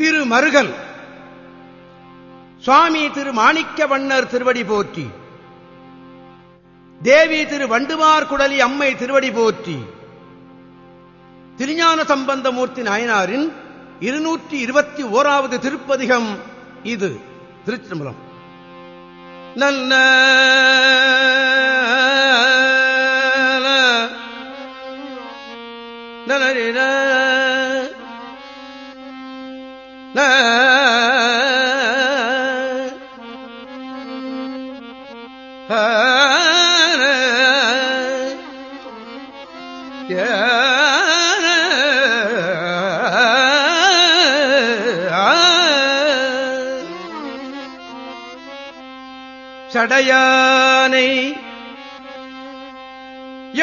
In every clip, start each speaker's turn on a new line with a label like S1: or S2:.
S1: திரு மருகல் சுவாமி திரு மாணிக்க வண்ணர் திருவடி போற்றி. தேவி திரு வண்டுமார் குடலி அம்மை திருவடி போற்றி. திருஞான சம்பந்தமூர்த்தி நாயனாரின் இருநூற்றி இருபத்தி ஓராவது திருப்பதிகம் இது திருச்சிதம்பரம் நல்ல நலரின சடையானை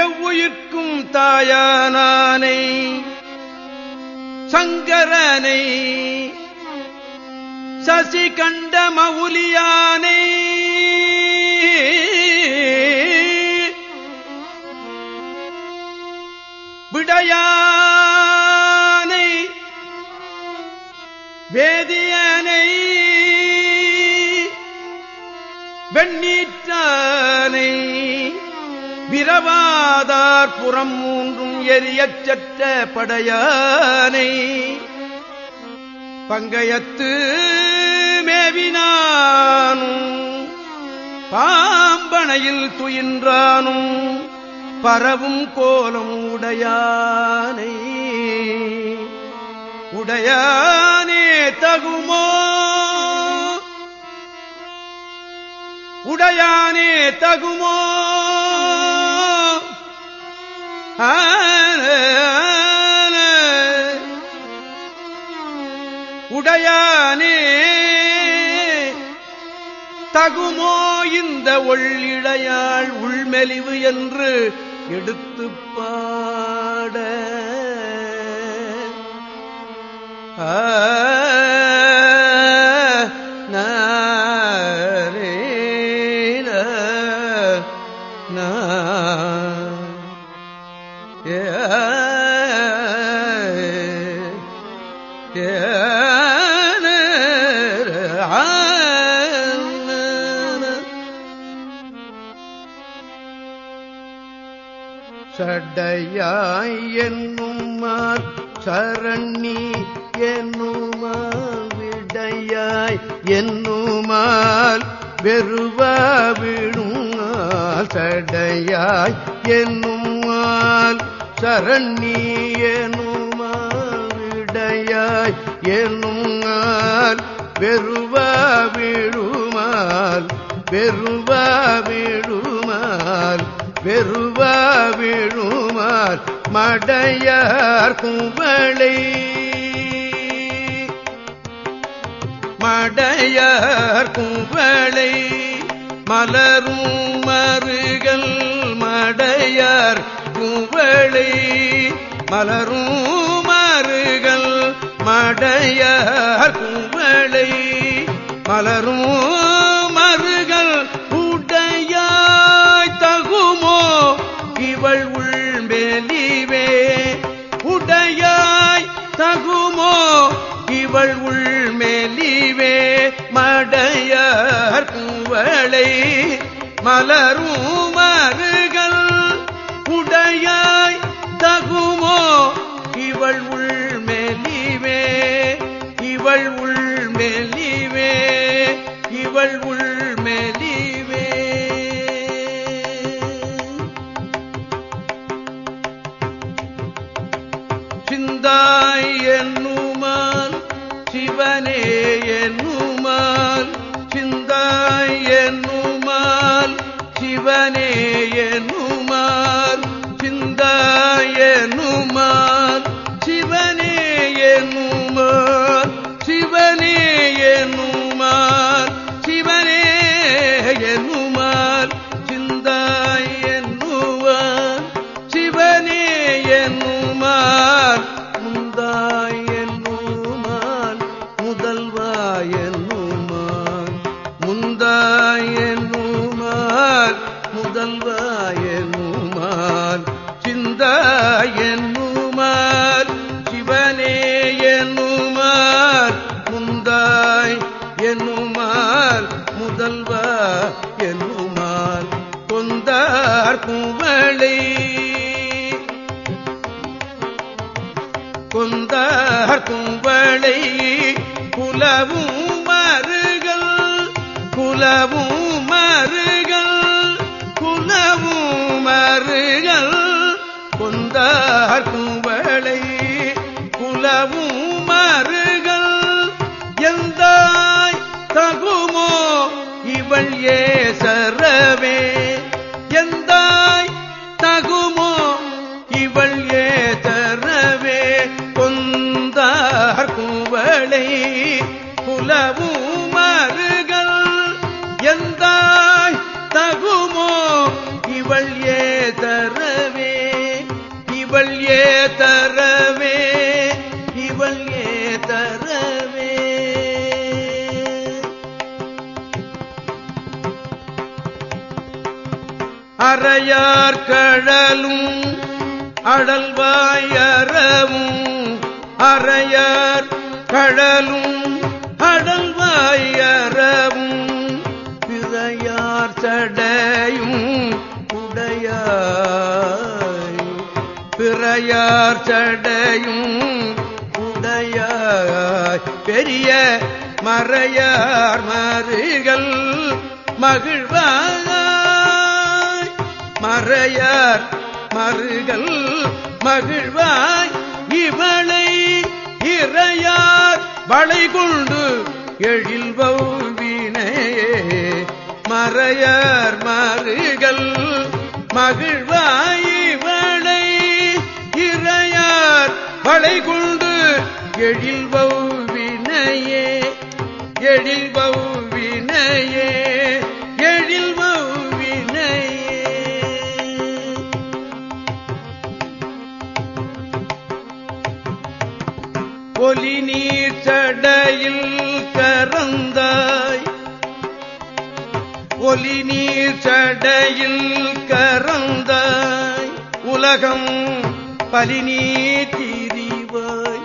S1: எவ்வுயிர்க்கும் தாயானானை சங்கரனை சசி கண்ட மவுலியானை விடையானை வேதியனை வெண்ணீற்றானை விரவாதார் புறம் மூன்று எரியச்சற்ற படையானை பங்கயத்து மேவினானும் பாம்பனையில் துயின்றானும் பரவும் கோலம் உடையானை. உடையானே தகுமோ? உடையானே தகுமோ? உடையானே தகுமோ இந்த ஒள்ளிடையாள் உள்மெலிவு என்று எடுத்து பாட. சடையாய் என்னுமார் சரணி என்னுமால் விடையாய் என்னுமால் வெறுவா விடுங்கால் சடையாய் என்னுமால் சரணி என்னுமால் விடையாய் என்னுங்கால் வெறுவா விடுமால் வெறுவா விடுமால் பெருவ விழுமார் மடையார் குவளை மடையார் குவளை மலரும் மருகல் மடையார் குவளை மலரும் மருகல் மடையார் குவளை மலரும் உள்மெலிவே உடையாய் தகுமோ இவள் உள்மெலிவே மடையார் குவளை மலரும் மருகள் உடையாய் தகுமோ இவள் உள்மெலிவே இவள் உள்மெலிவே இவள் உள் சிவனே என்னுமால் சிந்தாய் என்னுமால் சிவனே என்னுமால். குவளை குந்தார் குவளை குலவும் மருகல் குலவும் மருகல் குலவும் மருகல் குந்தார் குவளை குலவும் மருகல் எந்தாய் தகுமோ இவள் ஏ அறையார் கழலும் அடல்வாயறவும் அறையார் கழலும் அடல்வாயறவும் பிறையார் சடையும் உடையாய். பிறையார் சடையும் உடையாய். பெரிய மறையார் மறுகள் மகிழ்வாய். மறையார் மறுகள் மகிழ்வாய் இவளை இறையார் வளை கொண்டு எழில்வௌவினே மறையார் மறுகள் மகிழ்வாய் இவளை இறையார் வளை கொண்டு எழில்வௌவினையே எழில்வௌவினையே ஒலி நீர் சடையில் கறந்தாய். ஒலி நீர் சடையில் கறந்தாய். உலகம் பலினீ திரிவாய்.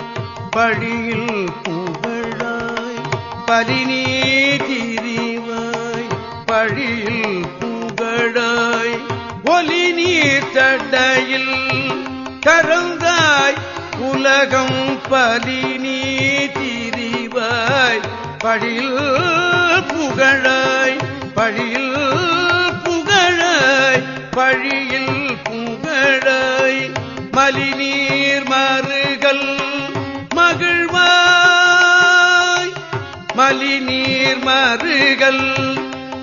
S1: பழியில் புகழாய். பலினீ திரிவாய். பழியில் புகழாய். ஒலி நீர் சடை பலி நீ திரிவாய். பழில் புகழாய் பழியில் புகழாய் பழியில் புகழாய். மலிநீர் மறுகள் மகிழ்வாய். மலிநீர் மறுகள்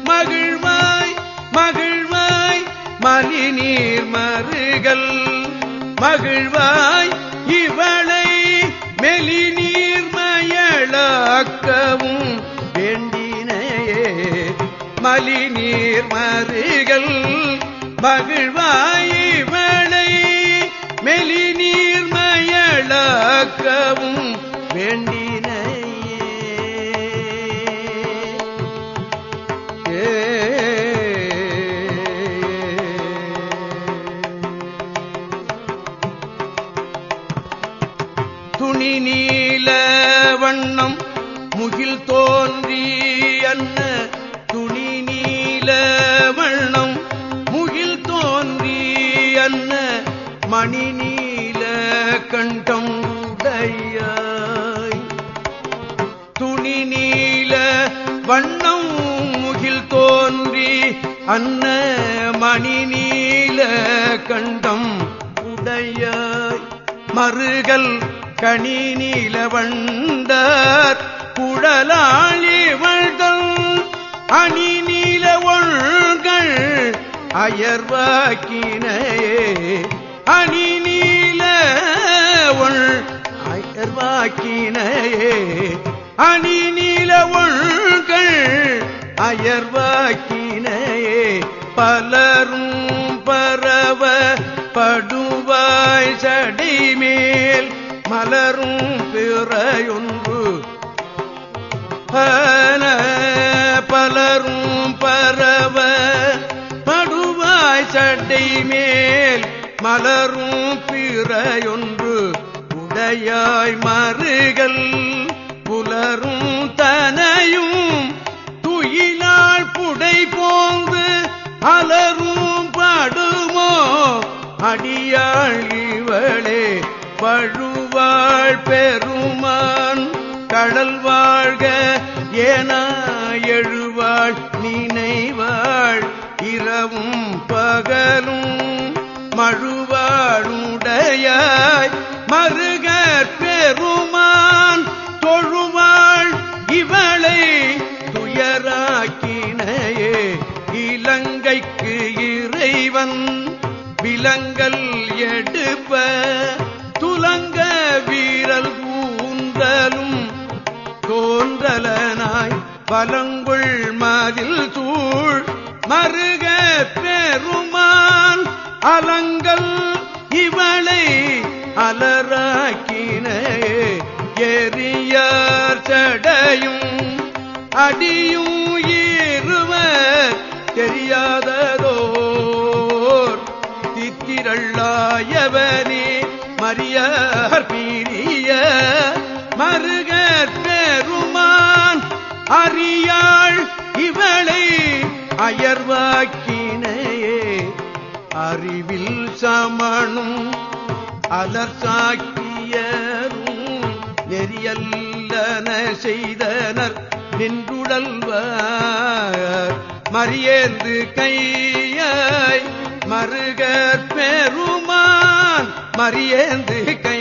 S1: மகிழ்வாய் மகிழ்வாய். மலிநீர் மறுகள் மகிழ்வாய். இவன் மெலிநீர் மயளாக்கவும் வேண்டினையே. மலி நீர் மருகல் மகிழ்வாய் நீல கண்டம் உடையாய். துணி நீல வண்ணம் முகில் தோன்றி அன்ன மணி நீல கண்டம் உடையாய். மறுகள் கனி நீல வண்டார் குழலாளி வழ்தல் அணி நீல ஒழ்கள் அயர்வாக்கினையே அணி நீல ஒள் அயர்வாக்கினையே. அணி நீல ஒழ்கள் அயர்வாக்கினையே. பலரும் பரவ படுவாய் சடைமேல் மலரும் பிறையொன்று. பலரும் பரவ படுவாய் சட்டை மேல் மலரும் பிறையொன்று உடையாய் மறுகள் புலரும் தனையும் துயிலாள் புடை போந்து அலரும் படுமோ? அடியாள் இவளே பழுவாள் பெருமான் கடல் வாழ்க ஏனா எழுவாள் நினைவாள் இரவும் பகல் மழுவாளுடையாய் மருகற் பெருமான் தொழுவாள். இவளை துயராக்கினையே இலங்கைக்கு இறைவன் விலங்கல் எடுப்ப. துலங்க வீரல் கூந்தலும் தோன்றலனாய் பலங்குள் மதில் சூழ் மருக பெருமான் அலங்க உயர் சடையும் அடியும் இருவர் தெரியாததோர். தித்திரள்ளாயவனே மரியார் பீரிய மருகற் பெருமான் அறியாள் இவளை அயர்வாக்கினையே. அறிவில் சமணும் அலர்சாக்கியரும் நெறியல்லன செய்தனர். நின்றுடல்வார் மரியேந்து கையாய் மருகற் பெருமான். மரியேந்து கை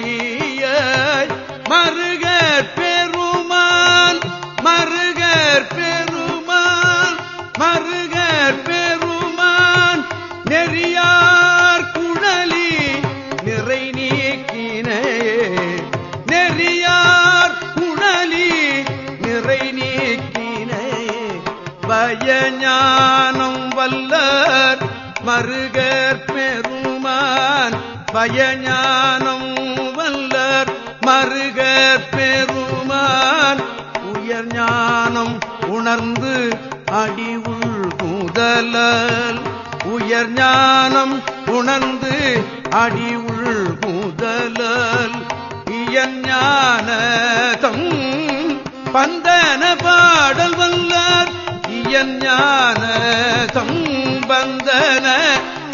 S1: பயஞானம் வல்லர் மருகற் பெருமான். உயர் ஞானம் உணர்ந்து அடிவுள் முதலல் உயர் ஞானம் உணர்ந்து அடிவுள் முதலல் இயன் ஞானதம் பந்தன பாடல் வல்லார். இயன் ஞானதம் பந்தன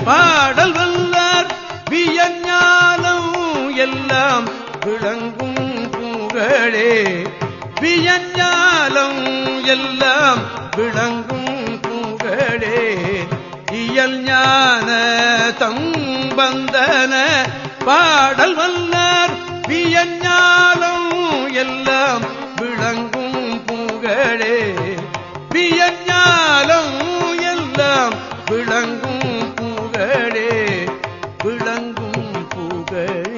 S1: பாடல் வல்ல எல்லாம் விளங்கும் புகழே வியஞ்ஞாலம் எல்லாம் விளங்கும் புகழே இயல் ஞான தம்பந்தன பாடல் வல்லார். வியஞ்ஞாலம் எல்லாம் விளங்கும் புகழே வியஞ்ஞாலம் எல்லாம் விளங்கும் புகழே விளங்கும் புகழ்